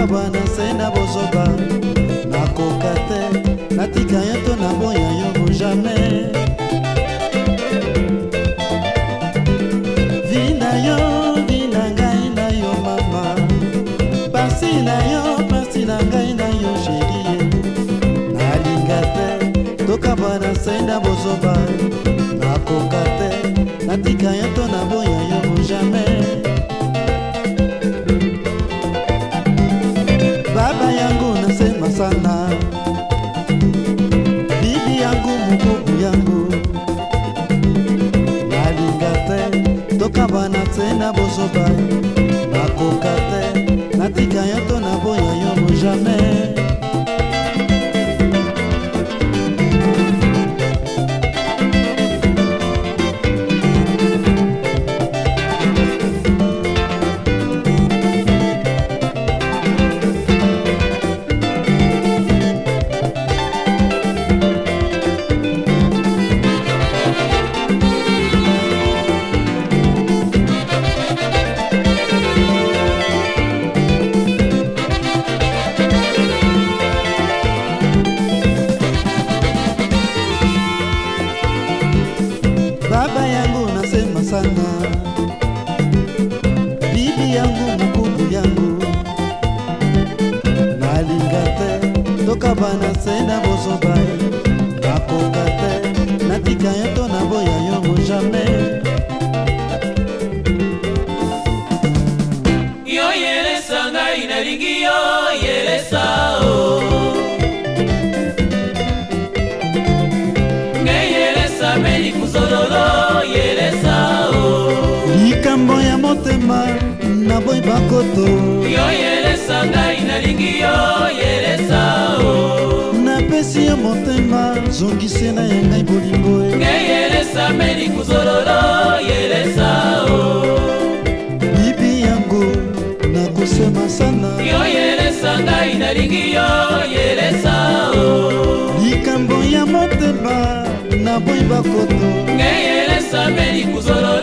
kotika bana se na bozoba nakoka te natika yo to na boya yo bojame vi na yo vi na ngai na yo mama pasi na yo pasi na ngai na yo sherie nalinga te toka bana se na bozoba nakoka te natika yo to na bo sana bibi yangu mukuku yangu nalinga te tokabana te na bozoba nakoka te natika yo to naboya yo mojamai bana se na bozoba bakoka te natika yo to naboya yango jamai yo yelesa ngai nalingi yo yelesa o oh. ngai yelesa meli kuzololo yelesa o oh. likambo ya motema naboyi bakoto yo yelesa ngai nalingi yo yo motema zongise na ya ngai bolingo e. ngeyelesa meli kuzololo yelesa o bibi yango nakosema sana yo yelesa ngai nalingi yo yelesa o likambo ya motema naboyi bakoto ngeyelesa meli kuzololo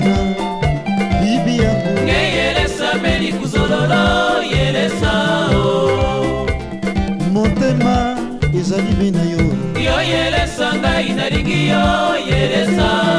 mwana bibi yango ngeyelesa meli kuzololo yelesa o motema ezali me na yo yo yelesa ngai nalingi yo yelesa